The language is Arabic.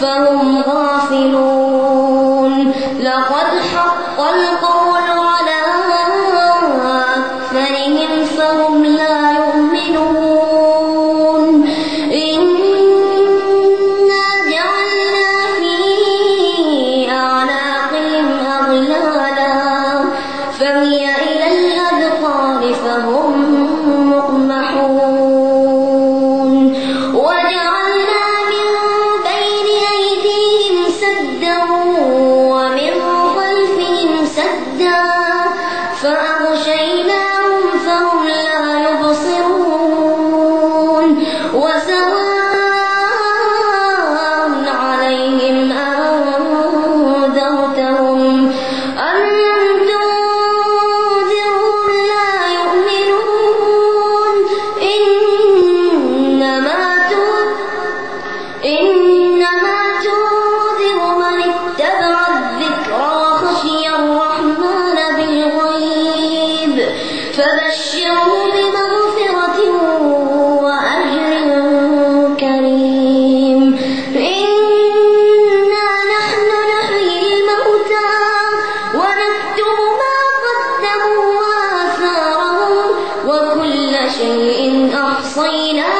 فهم غافلون. لقد حق القول على أكثرهم فهم لا يؤمنون. إنا جعلنا في أعناقهم أغلالا فهي فبشره بمغفرة وأجر كريم. إنا نحن نحيي الموتى ونكتب ما قدموا وآثارهم وكل شيء أحصيناه